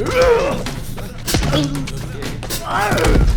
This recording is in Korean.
으아! 으아! 으아!